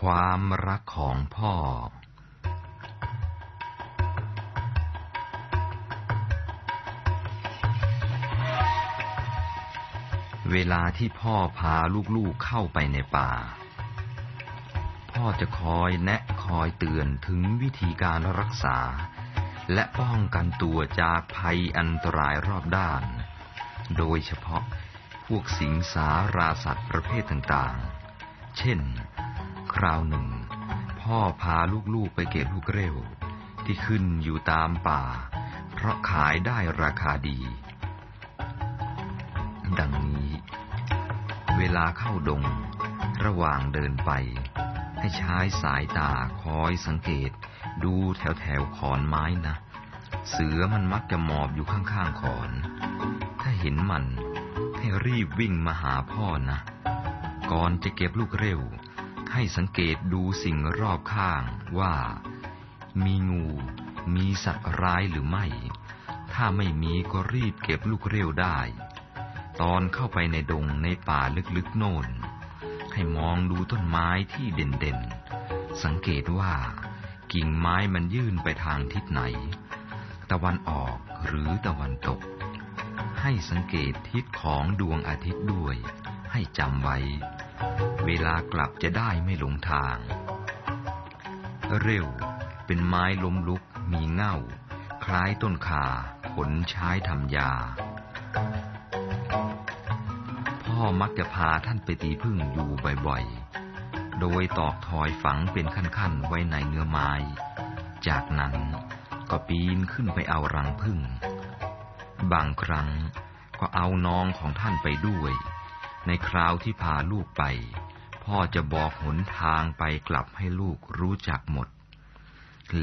ความรักของพ่อ เวลาที่พ่อพาลูกๆเข้าไปในป่า พ่อจะคอยแนะคอยเตือนถึงวิธีการรักษา และป้องกันตัวจากภัยอันตรายรอบด้าน โดยเฉพาะพวกสิงสาราสัตว์ประเภทต่างๆ เช่น คราวหนึ่ง พ่อพาลูกๆไปเก็บลูกเร็ว ที่ขึ้นอยู่ตามป่า เพราะขายได้ราคาดี ดังนี้ เวลาเข้าดง ระหว่างเดินไป ให้ใช้สายตาคอยสังเกต ดูแถวแถวขอนไม้นะ เสือมันมักจะหมอบอยู่ข้างๆขอน ถ้าเห็นมันให้รีบวิ่งมาหาพ่อนะ ก่อนจะเก็บลูกเร็ว ให้สังเกตดูสิ่งรอบข้างว่า มีงู มีสัตว์ร้ายหรือไม่ ถ้าไม่มีก็รีบเก็บลูกเร็วได้ ตอนเข้าไปในดงในป่าลึกๆโน่น ให้มองดูต้นไม้ที่เด่นๆ สังเกตว่า กิ่งไม้มันยื่นไปทางทิศไหน ตะวันออกหรือตะวันตก ให้สังเกตทิศของดวงอาทิตย์ด้วย ให้จำไว้ เวลากลับจะได้ไม่หลงทาง เร็วเป็นไม้ล้มลุกมีเง่า คล้ายต้นขาผลใช้ทำยา พ่อมักจะพาท่านไปตีพึ่งอยู่บ่อยๆ โดยตอกทอยฝังเป็นขั้นๆ ไว้ในเนื้อไม้ จากนั้นก็ปีนขึ้นไปเอารังพึ่ง บางครั้งก็เอาน้องของท่านไปด้วย ในคราวที่พาลูกไป พ่อจะบอกหนทางไปกลับให้ลูกรู้จักหมด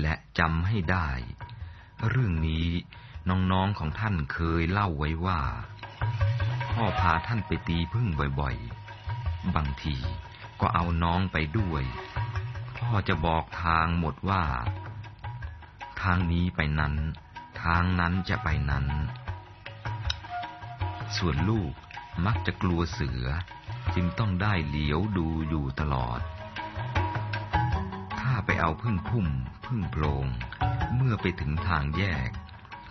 และจำให้ได้ เรื่องนี้น้องๆของท่านเคยเล่าไว้ว่า พ่อพาท่านไปตีพึ่งบ่อยๆ บางทีก็เอาน้องไปด้วย พ่อจะบอกทางหมดว่า ทางนี้ไปนั้น ทางนั้นจะไปนั้น ส่วนลูก มักจะกลัวเสือ จึงต้องได้เหลียวดูอยู่ตลอด ถ้าไปเอาพึ่งพุ่ม พึ่งโพรงเมื่อไปถึงทางแยก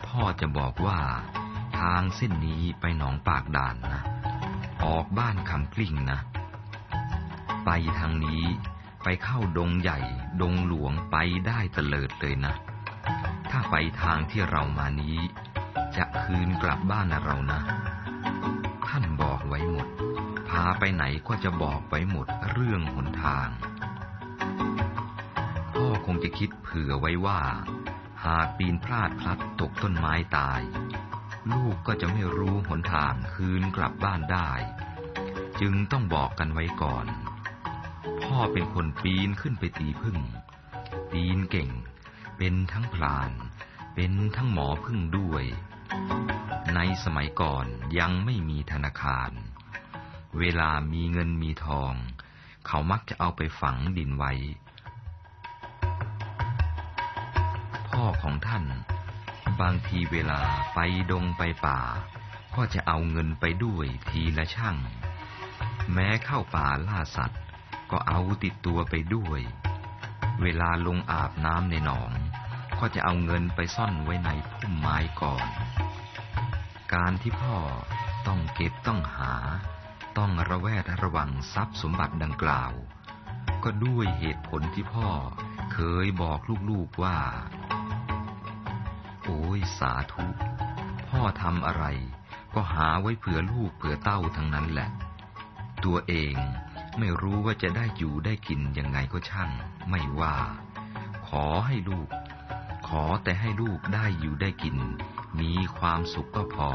พ่อจะบอกว่า ทางเส้นนี้ไปหนองปากด่านนะ ออกบ้านคำกลิ้งนะ ไปทางนี้ไปเข้าดงใหญ่ ดงหลวงไปได้เตลิดเลยนะ ถ้าไปทางที่เรามานี้ จะคืนกลับบ้านเรานะาไปไหนก็จะบอกไว้หมดเรื่องหนทาง พ่อคงจะคิดเผื่อไว้ว่า หากปีนพลาดพลัดตกต้นไม้ตาย ลูกก็จะไม่รู้หนทางคืนกลับบ้านได้ จึงต้องบอกกันไว้ก่อน พ่อเป็นคนปีนขึ้นไปตีพึ่ง ปีนเก่ง เป็นทั้งพลาน เป็นทั้งหมอพึ่งด้วย ในสมัยก่อนยังไม่มีธนาคาร เวลามีเงินมีทอง เขามักจะเอาไปฝังดินไว้ พ่อของท่าน บางทีเวลาไปดงไปป่า ก็จะเอาเงินไปด้วยทีละช่าง แม้เข้าป่าล่าสัตว์ ก็เอาติดตัวไปด้วย เวลาลงอาบน้ำในหนอง ก็จะเอาเงินไปซ่อนไว้ในพุ่มไม้ก่อน การที่พ่อต้องเก็บต้องหา ต้องระแวดระวังทรัพย์สมบัติดังกล่าว ก็ด้วยเหตุผลที่พ่อเคยบอกลูกๆว่า โอ้ยสาธุ พ่อทำอะไร ก็หาไว้เผื่อลูกเผื่อเต้าทั้งนั้นแหละ ตัวเองไม่รู้ว่าจะได้อยู่ได้กินยังไงก็ช่าง ไม่ว่า ขอให้ลูก ขอแต่ให้ลูกได้อยู่ได้กิน มีความสุขก็พอ